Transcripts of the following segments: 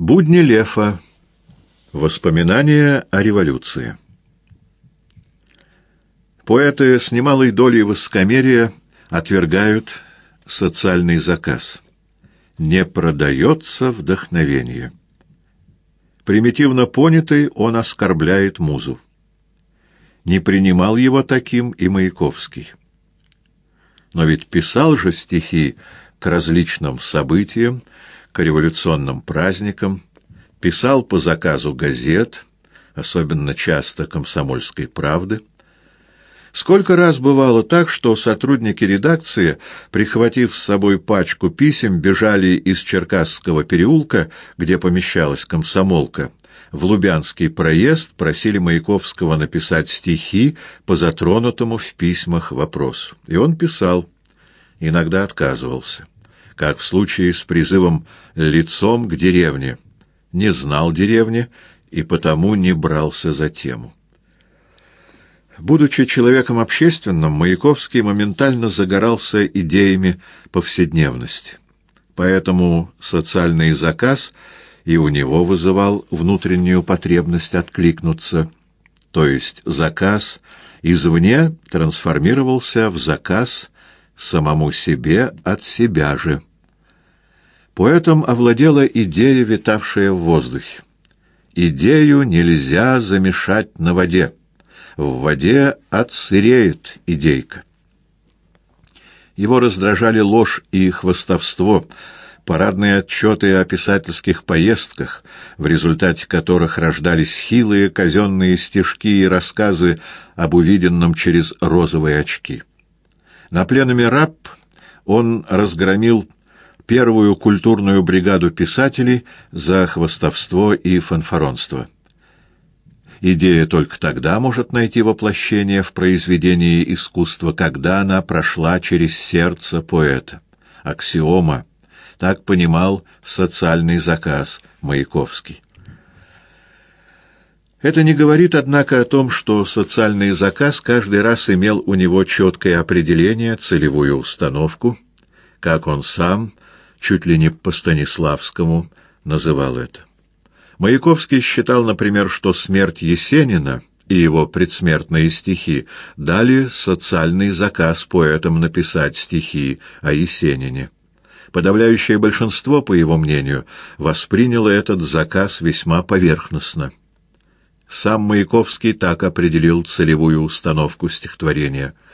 Будни Лефа. Воспоминания о революции. Поэты с немалой долей высокомерия отвергают социальный заказ. Не продается вдохновение. Примитивно понятый, он оскорбляет музу. Не принимал его таким и Маяковский. Но ведь писал же стихи к различным событиям, к революционным праздникам, писал по заказу газет, особенно часто «Комсомольской правды». Сколько раз бывало так, что сотрудники редакции, прихватив с собой пачку писем, бежали из Черкасского переулка, где помещалась комсомолка, в Лубянский проезд, просили Маяковского написать стихи по затронутому в письмах вопросу. И он писал, иногда отказывался как в случае с призывом лицом к деревне. Не знал деревни и потому не брался за тему. Будучи человеком общественным, Маяковский моментально загорался идеями повседневности. Поэтому социальный заказ и у него вызывал внутреннюю потребность откликнуться, то есть заказ извне трансформировался в заказ самому себе от себя же. Поэтом овладела идея, витавшая в воздухе. Идею нельзя замешать на воде. В воде отсыреет идейка. Его раздражали ложь и хвостовство, парадные отчеты о писательских поездках, в результате которых рождались хилые казенные стишки и рассказы об увиденном через розовые очки. На пленуме РАП он разгромил первую культурную бригаду писателей за хвостовство и фанфаронство. Идея только тогда может найти воплощение в произведении искусства, когда она прошла через сердце поэта. Аксиома. Так понимал социальный заказ Маяковский. Это не говорит, однако, о том, что социальный заказ каждый раз имел у него четкое определение, целевую установку, как он сам чуть ли не по Станиславскому называл это. Маяковский считал, например, что смерть Есенина и его предсмертные стихи дали социальный заказ поэтам написать стихи о Есенине. Подавляющее большинство, по его мнению, восприняло этот заказ весьма поверхностно. Сам Маяковский так определил целевую установку стихотворения —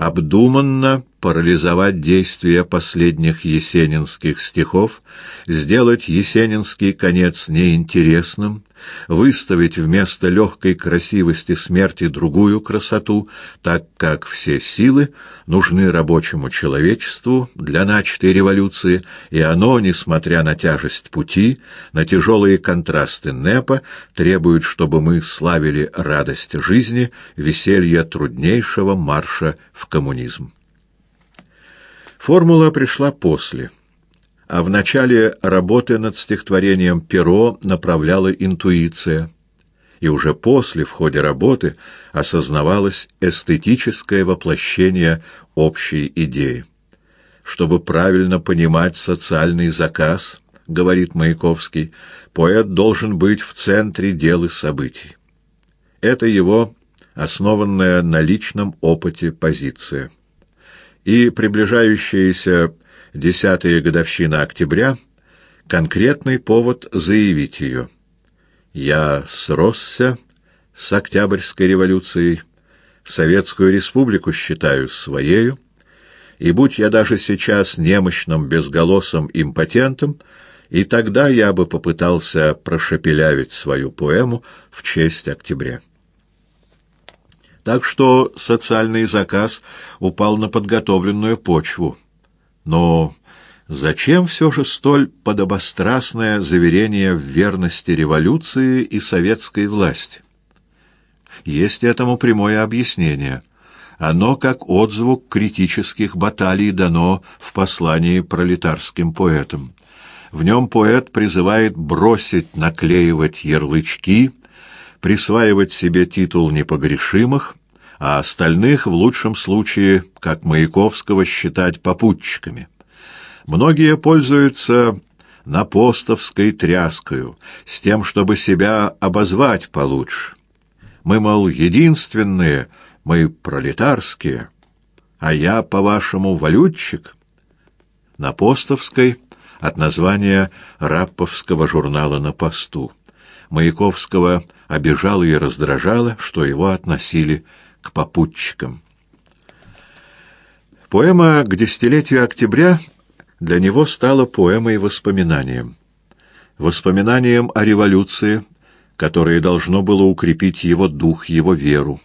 обдуманно парализовать действие последних есенинских стихов, сделать есенинский конец неинтересным, выставить вместо легкой красивости смерти другую красоту, так как все силы нужны рабочему человечеству для начатой революции, и оно, несмотря на тяжесть пути, на тяжелые контрасты НЭПа, требует, чтобы мы славили радость жизни, веселье труднейшего марша в коммунизм. Формула пришла после — а в начале работы над стихотворением перо направляла интуиция, и уже после, в ходе работы, осознавалось эстетическое воплощение общей идеи. Чтобы правильно понимать социальный заказ, говорит Маяковский, поэт должен быть в центре дел и событий. Это его основанная на личном опыте позиция. И приближающаяся десятая годовщина октября — конкретный повод заявить ее. Я сросся с Октябрьской революцией, Советскую республику считаю своею, и будь я даже сейчас немощным, безголосым импотентом, и тогда я бы попытался прошепелявить свою поэму в честь октября. Так что социальный заказ упал на подготовленную почву. Но зачем все же столь подобострастное заверение в верности революции и советской власти? Есть этому прямое объяснение. Оно, как отзвук критических баталий, дано в послании пролетарским поэтам. В нем поэт призывает бросить наклеивать ярлычки, присваивать себе титул непогрешимых, а остальных в лучшем случае, как Маяковского, считать попутчиками. Многие пользуются на постовской тряскою, с тем, чтобы себя обозвать получше. Мы, мол, единственные, мы пролетарские, а я, по-вашему, валютчик. На постовской от названия рапповского журнала «На посту». Маяковского обижало и раздражало, что его относили к попутчикам. Поэма «К десятилетию октября» для него стала поэмой-воспоминанием. Воспоминанием о революции, которое должно было укрепить его дух, его веру.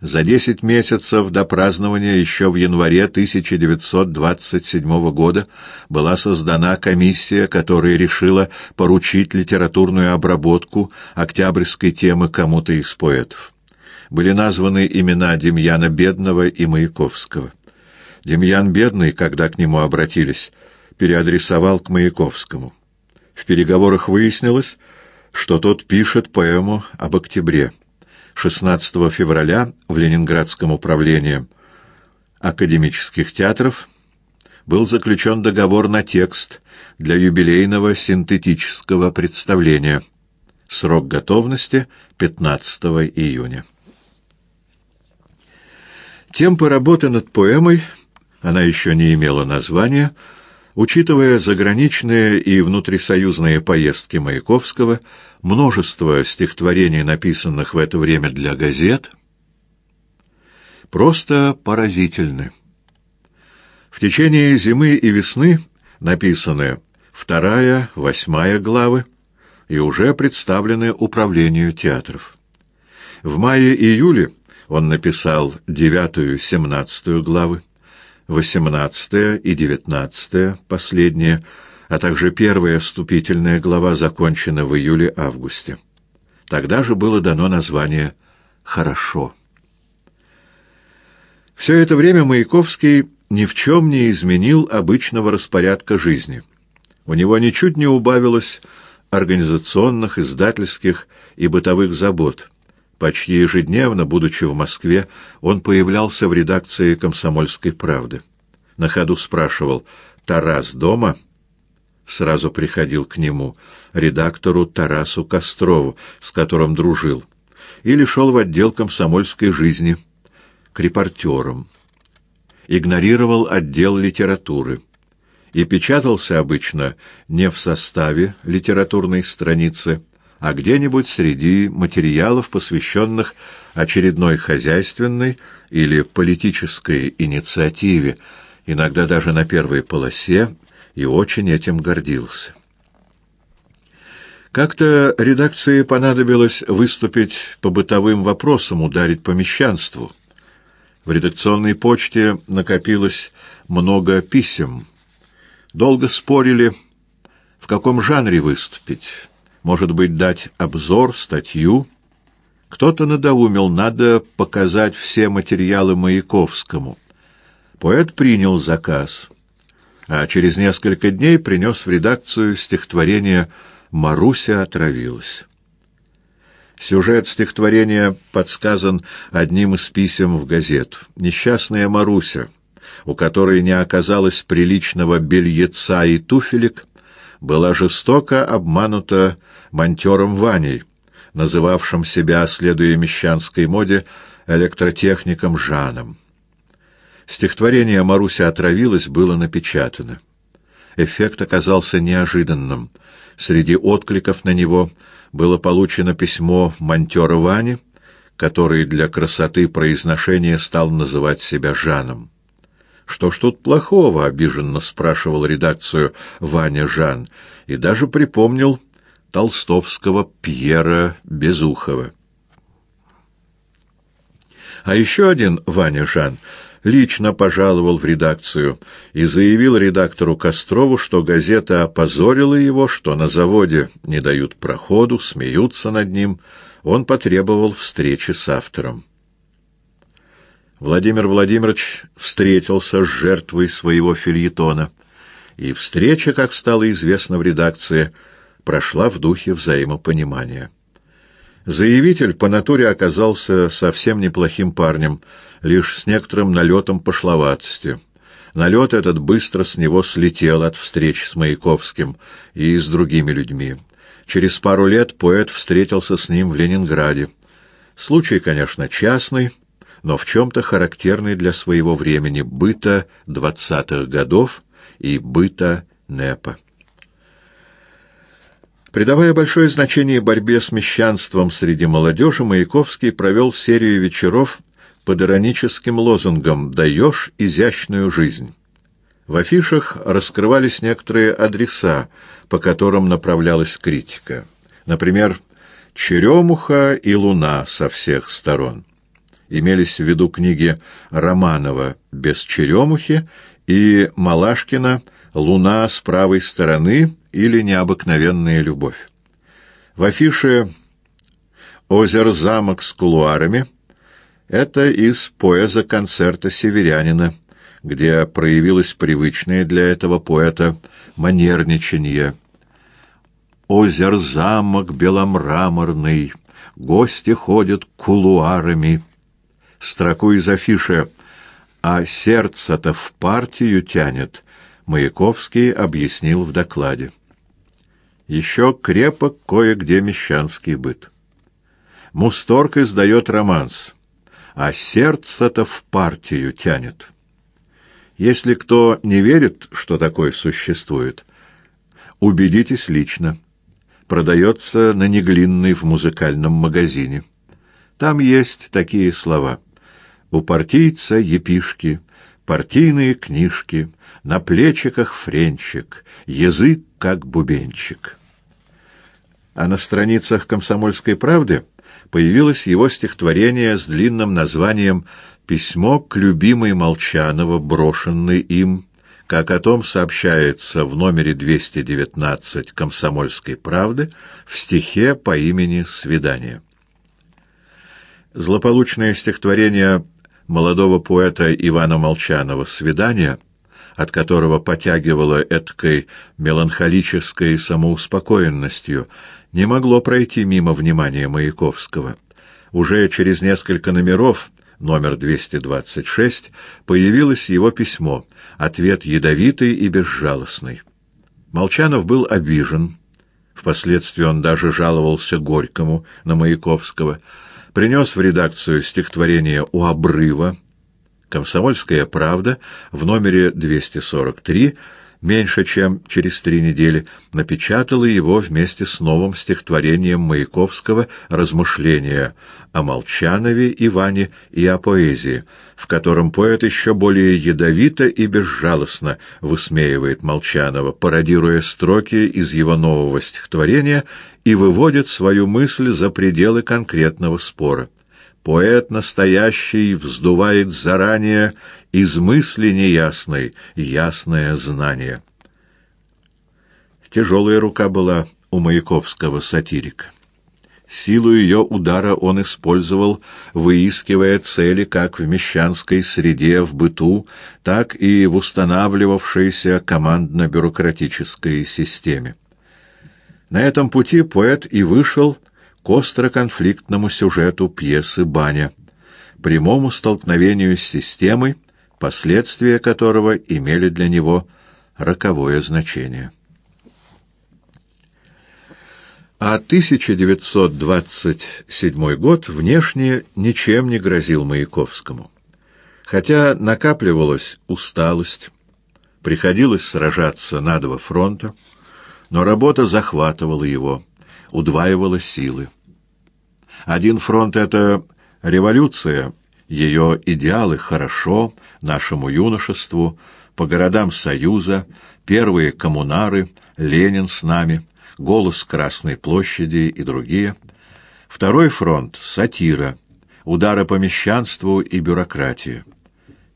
За десять месяцев до празднования еще в январе 1927 года была создана комиссия, которая решила поручить литературную обработку октябрьской темы кому-то из поэтов. Были названы имена Демьяна Бедного и Маяковского. Демьян Бедный, когда к нему обратились, переадресовал к Маяковскому. В переговорах выяснилось, что тот пишет поэму об октябре. 16 февраля в Ленинградском управлении академических театров был заключен договор на текст для юбилейного синтетического представления. Срок готовности — 15 июня. Темпы работы над поэмой — она еще не имела названия, учитывая заграничные и внутрисоюзные поездки Маяковского, множество стихотворений, написанных в это время для газет, просто поразительны. В течение зимы и весны написаны вторая, восьмая главы и уже представлены управлению театров. В мае-июле он написал девятую, семнадцатую главы. 18 и 19, последние, а также первая вступительная глава закончена в июле-августе. Тогда же было дано название «Хорошо». Все это время Маяковский ни в чем не изменил обычного распорядка жизни. У него ничуть не убавилось организационных, издательских и бытовых забот – Почти ежедневно, будучи в Москве, он появлялся в редакции «Комсомольской правды». На ходу спрашивал «Тарас дома?» Сразу приходил к нему, редактору Тарасу Кострову, с которым дружил, или шел в отдел комсомольской жизни, к репортерам. Игнорировал отдел литературы и печатался обычно не в составе литературной страницы, а где-нибудь среди материалов, посвященных очередной хозяйственной или политической инициативе, иногда даже на первой полосе, и очень этим гордился. Как-то редакции понадобилось выступить по бытовым вопросам, ударить по мещанству. В редакционной почте накопилось много писем. Долго спорили, в каком жанре выступить может быть, дать обзор, статью. Кто-то надоумил, надо показать все материалы Маяковскому. Поэт принял заказ, а через несколько дней принес в редакцию стихотворение «Маруся отравилась». Сюжет стихотворения подсказан одним из писем в газету. Несчастная Маруся, у которой не оказалось приличного бельеца и туфелек, была жестоко обманута монтером Ваней, называвшим себя, следуя мещанской моде, электротехником Жаном. Стихотворение «Маруся отравилась» было напечатано. Эффект оказался неожиданным. Среди откликов на него было получено письмо монтера Вани, который для красоты произношения стал называть себя Жаном. «Что ж тут плохого?» — обиженно спрашивал редакцию Ваня Жан, и даже припомнил толстовского Пьера Безухова. А еще один Ваня Жан лично пожаловал в редакцию и заявил редактору Кострову, что газета опозорила его, что на заводе не дают проходу, смеются над ним. Он потребовал встречи с автором. Владимир Владимирович встретился с жертвой своего фильетона, и встреча, как стало известно в редакции, — прошла в духе взаимопонимания. Заявитель по натуре оказался совсем неплохим парнем, лишь с некоторым налетом пошловатости. Налет этот быстро с него слетел от встреч с Маяковским и с другими людьми. Через пару лет поэт встретился с ним в Ленинграде. Случай, конечно, частный, но в чем-то характерный для своего времени быта двадцатых годов и быта НЭПа. Придавая большое значение борьбе с мещанством среди молодежи, Маяковский провел серию вечеров под ироническим лозунгом «Даешь изящную жизнь». В афишах раскрывались некоторые адреса, по которым направлялась критика. Например, «Черемуха и луна со всех сторон». Имелись в виду книги Романова «Без черемухи» и Малашкина «Луна с правой стороны» или «Необыкновенная любовь». В афише «Озер-замок с кулуарами» это из поэза концерта «Северянина», где проявилось привычное для этого поэта манерничанье. «Озер-замок беломраморный, гости ходят кулуарами». Строку из афиши «А сердце-то в партию тянет», Маяковский объяснил в докладе. Еще крепок кое-где мещанский быт. Мусторг издает романс, а сердце-то в партию тянет. Если кто не верит, что такое существует, убедитесь лично. Продается на Неглинной в музыкальном магазине. Там есть такие слова. У партийца епишки, партийные книжки, на плечиках френчик, язык как бубенчик. А на страницах «Комсомольской правды» появилось его стихотворение с длинным названием Письмо к любимой Молчанова, брошенной им, как о том сообщается в номере 219 «Комсомольской правды» в стихе по имени «Свидание». Злополучное стихотворение молодого поэта Ивана Молчанова «Свидание», от которого потягивало эткой меланхолической самоуспокоенностью, не могло пройти мимо внимания Маяковского. Уже через несколько номеров номер 226, появилось его письмо, ответ ядовитый и безжалостный. Молчанов был обижен, впоследствии он даже жаловался Горькому на Маяковского, принес в редакцию стихотворение «У обрыва», «Комсомольская правда» в номере 243 меньше чем через три недели, напечатала его вместе с новым стихотворением Маяковского «Размышления о Молчанове, Иване и о поэзии», в котором поэт еще более ядовито и безжалостно высмеивает Молчанова, пародируя строки из его нового стихотворения и выводит свою мысль за пределы конкретного спора. Поэт настоящий вздувает заранее из мысли неясной ясное знание. Тяжелая рука была у Маяковского сатирика. Силу ее удара он использовал, выискивая цели как в мещанской среде, в быту, так и в устанавливавшейся командно-бюрократической системе. На этом пути поэт и вышел к остро-конфликтному сюжету пьесы «Баня», прямому столкновению с системой, последствия которого имели для него роковое значение. А 1927 год внешне ничем не грозил Маяковскому. Хотя накапливалась усталость, приходилось сражаться на два фронта, но работа захватывала его, удваивала силы. Один фронт — это революция, ее идеалы хорошо, нашему юношеству, по городам Союза, первые коммунары, Ленин с нами, голос Красной площади и другие. Второй фронт — сатира, удары по мещанству и бюрократии.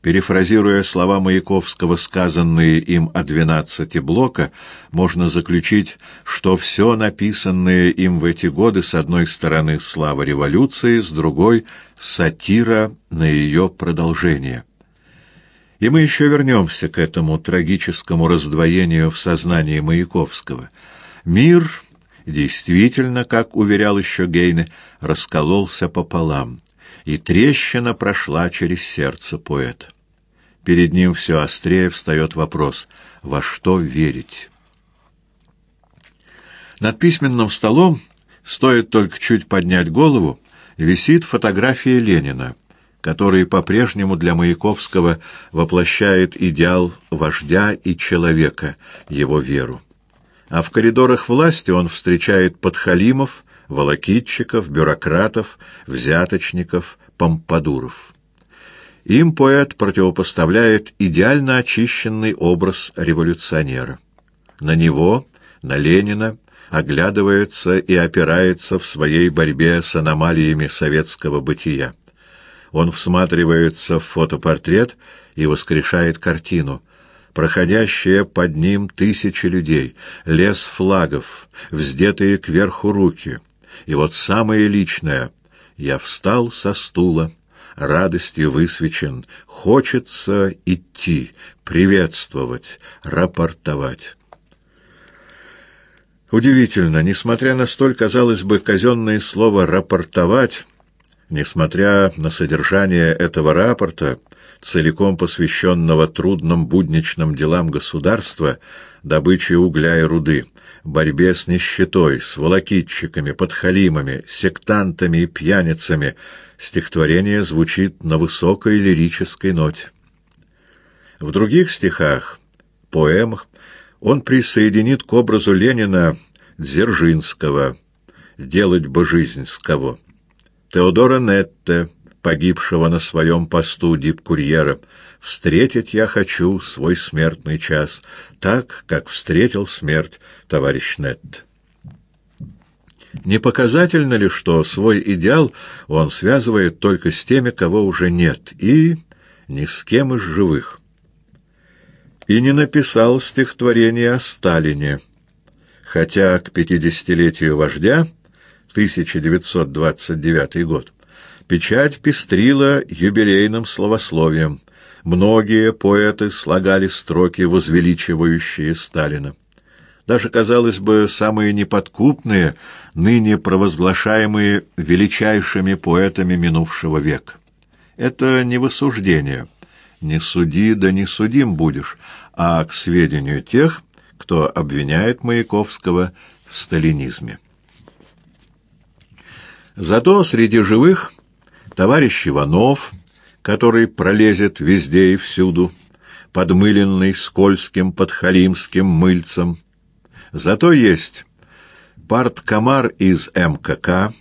Перефразируя слова Маяковского, сказанные им о двенадцати блока, можно заключить, что все написанное им в эти годы с одной стороны слава революции, с другой — сатира на ее продолжение. И мы еще вернемся к этому трагическому раздвоению в сознании Маяковского. Мир действительно, как уверял еще Гейне, раскололся пополам, и трещина прошла через сердце поэта. перед ним все острее встает вопрос «Во что верить?». Над письменным столом, стоит только чуть поднять голову, висит фотография Ленина, который по-прежнему для Маяковского воплощает идеал вождя и человека, его веру. А в коридорах власти он встречает подхалимов, волокитчиков, бюрократов, взяточников, помпадуров. Им поэт противопоставляет идеально очищенный образ революционера. На него, на Ленина, оглядывается и опирается в своей борьбе с аномалиями советского бытия. Он всматривается в фотопортрет и воскрешает картину. Проходящие под ним тысячи людей, лес флагов, вздетые кверху руки. И вот самое личное. Я встал со стула, радостью высвечен. Хочется идти, приветствовать, рапортовать. Удивительно, несмотря на столь, казалось бы, казенное слово «рапортовать», несмотря на содержание этого рапорта, целиком посвященного трудным будничным делам государства, добыче угля и руды, борьбе с нищетой, с волокитчиками, подхалимами, сектантами и пьяницами, стихотворение звучит на высокой лирической ноте. В других стихах, поэмах, он присоединит к образу Ленина Дзержинского «Делать бы жизнь с кого», Теодора Нетте, погибшего на своем посту дипкурьера, «Встретить я хочу свой смертный час, так, как встретил смерть товарищ Нетте». Не показательно ли, что свой идеал он связывает только с теми, кого уже нет, и ни с кем из живых? и не написал стихотворение о Сталине, хотя к пятидесятилетию вождя, 1929 год, печать пестрила юбилейным словословием. Многие поэты слагали строки, возвеличивающие Сталина. Даже, казалось бы, самые неподкупные, ныне провозглашаемые величайшими поэтами минувшего века. Это не высуждение — не суди, да не судим будешь, а к сведению тех, кто обвиняет Маяковского в сталинизме. Зато среди живых товарищ Иванов, который пролезет везде и всюду, подмыленный скользким подхалимским мыльцем. Зато есть парткомар из МКК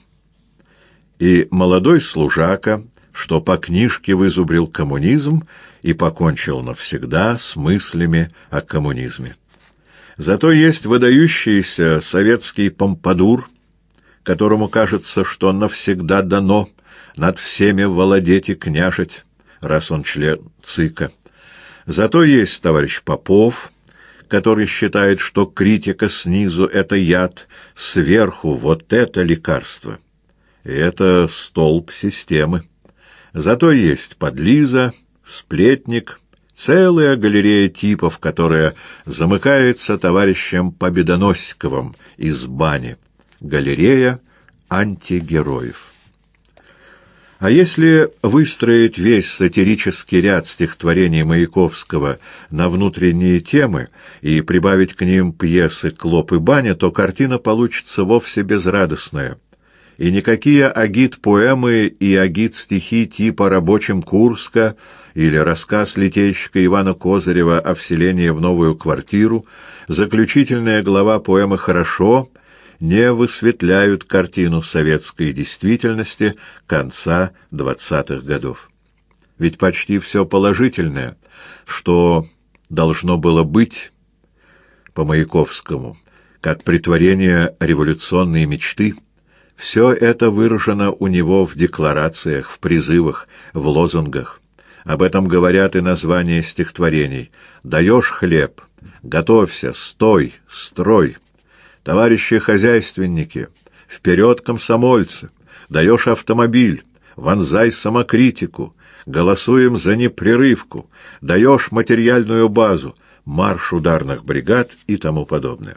и молодой служака, что по книжке вызубрил коммунизм и покончил навсегда с мыслями о коммунизме. Зато есть выдающийся советский помпадур, которому кажется, что навсегда дано над всеми владеть и княжить, раз он член ЦИКа. Зато есть товарищ Попов, который считает, что критика снизу — это яд, сверху — вот это лекарство. И это столб системы. Зато есть подлиза, сплетник, целая галерея типов, которая замыкается товарищем Победоносиковым из бани. Галерея антигероев. А если выстроить весь сатирический ряд стихотворений Маяковского на внутренние темы и прибавить к ним пьесы «Клоп и баня», то картина получится вовсе безрадостная. И никакие агит-поэмы и агит-стихи типа «Рабочим Курска» или рассказ литейщика Ивана Козырева о вселении в новую квартиру, заключительная глава поэмы «Хорошо» не высветляют картину советской действительности конца двадцатых годов. Ведь почти все положительное, что должно было быть по Маяковскому, как притворение революционной мечты – все это выражено у него в декларациях, в призывах, в лозунгах. Об этом говорят и названия стихотворений. «Даешь хлеб, готовься, стой, строй». «Товарищи хозяйственники, вперед, комсомольцы! Даешь автомобиль, вонзай самокритику, голосуем за непрерывку, даешь материальную базу, марш ударных бригад и тому подобное».